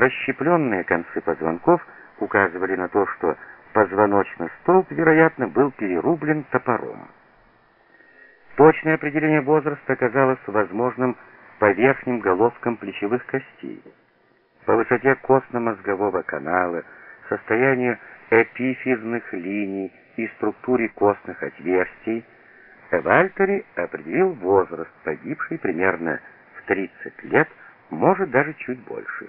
расщепленные концы позвонков указывали на то, что позвоночный столб, вероятно, был перерублен топором. Точное определение возраста оказалось возможным по верхним головкам плечевых костей. По высоте костно-мозгового канала, состоянию эпифизных линий и структуре костных отверстий, Вальтери определил возраст погибшей примерно в 30 лет, может даже чуть больше.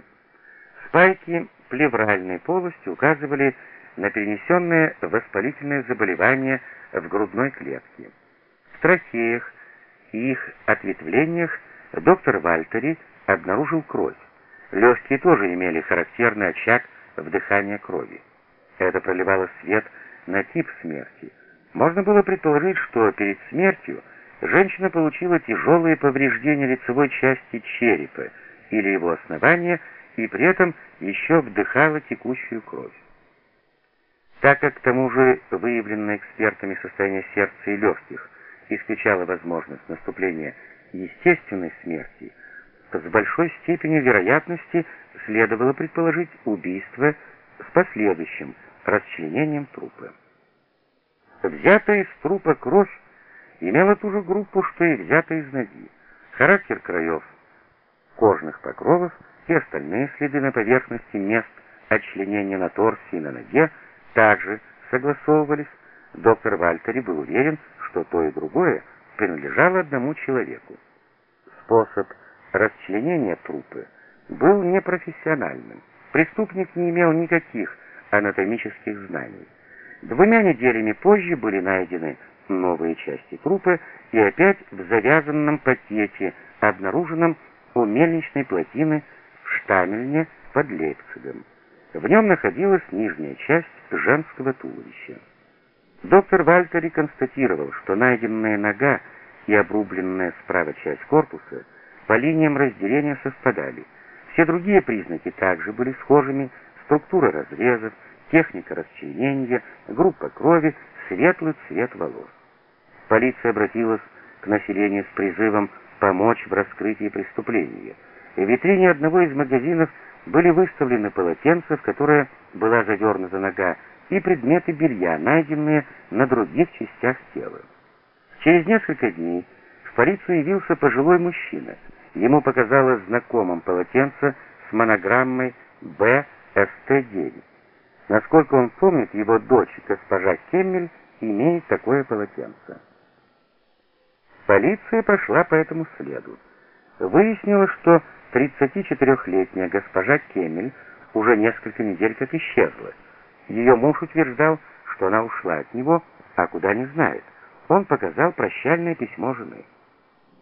Спайки плевральной полости указывали на перенесенное воспалительное заболевание в грудной клетке. В трахеях и их ответвлениях доктор Вальтери обнаружил кровь. Легкие тоже имели характерный очаг вдыхания крови. Это проливало свет на тип смерти. Можно было предположить, что перед смертью женщина получила тяжелые повреждения лицевой части черепа или его основания и при этом еще вдыхала текущую кровь. Так как к тому же выявленное экспертами состояние сердца и легких исключало возможность наступления естественной смерти, с большой степенью вероятности следовало предположить убийство с последующим расчленением трупа. Взятая из трупа кровь имела ту же группу, что и взятая из ноги. Характер краев, кожных покровов и остальные следы на поверхности мест отчленения на торсе и на ноге также согласовывались. Доктор Вальтери был уверен, что то и другое принадлежало одному человеку. Способ расчленения трупа был непрофессиональным. Преступник не имел никаких анатомических знаний. Двумя неделями позже были найдены новые части трупа и опять в завязанном пакете, обнаруженном у мельничной плотины в Штамельне под Лейпцигом. В нем находилась нижняя часть женского туловища. Доктор Вальтери констатировал, что найденная нога и обрубленная справа часть корпуса по линиям разделения совпадали. Все другие признаки также были схожими, структура разрезов, техника расчленения, группа крови, светлый цвет волос. Полиция обратилась к населению с призывом помочь в раскрытии преступления. В витрине одного из магазинов были выставлены полотенца, в которое была завернута нога, и предметы белья, найденные на других частях тела. Через несколько дней в полицию явился пожилой мужчина. Ему показалось знакомым полотенце с монограммой БСТ-9. Насколько он помнит, его дочь, госпожа Кеммель, имеет такое полотенце. Полиция пошла по этому следу. Выяснилось, что 34-летняя госпожа Кемель уже несколько недель как исчезла. Ее муж утверждал, что она ушла от него, а куда не знает. Он показал прощальное письмо жены.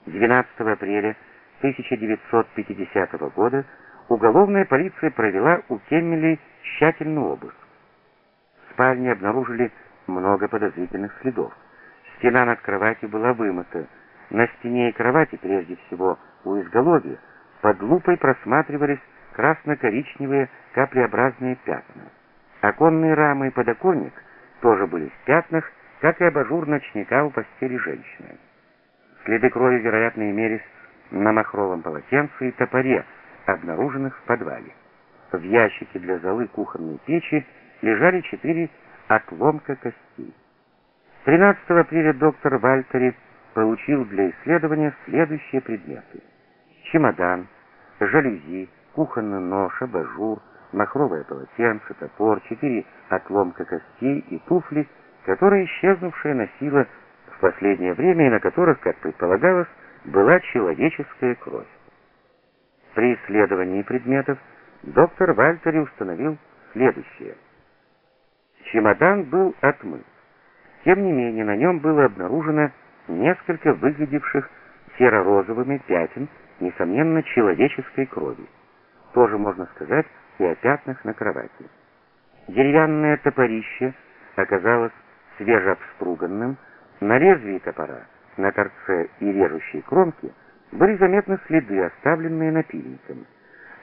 12 апреля 1950 года уголовная полиция провела у Кеммелей тщательный обыск. В спальне обнаружили много подозрительных следов. Стена над кроватью была вымыта. На стене и кровати, прежде всего у изголовья, под лупой просматривались красно-коричневые каплеобразные пятна. Оконные рамы и подоконник тоже были в пятнах, как и абажур ночника у постели женщины. Следы крови, вероятно, имелись на махровом полотенце и топоре, обнаруженных в подвале. В ящике для золы кухонной печи лежали четыре отломка костей. 13 апреля доктор Вальтери получил для исследования следующие предметы. Чемодан, жалюзи, кухонный нож, абажур, махровое полотенце, топор, четыре отломка костей и туфли, которые исчезнувшая носила в последнее время и на которых, как предполагалось, была человеческая кровь. При исследовании предметов доктор Вальтери установил следующее. Чемодан был отмыт. Тем не менее, на нем было обнаружено несколько выглядевших серо-розовыми пятен, несомненно, человеческой крови. Тоже можно сказать и о пятнах на кровати. Деревянное топорище оказалось свежеобструганным, на лезвии топора, на торце и режущей кромке были заметны следы, оставленные напильником,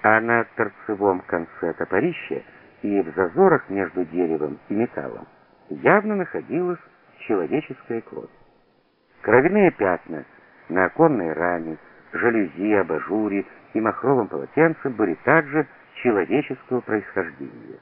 а на торцевом конце топорища и в зазорах между деревом и металлом явно находилась человеческая кровь. Кровяные пятна на оконной раме, жалюзи, абажуре и махровом полотенце были также человеческого происхождения.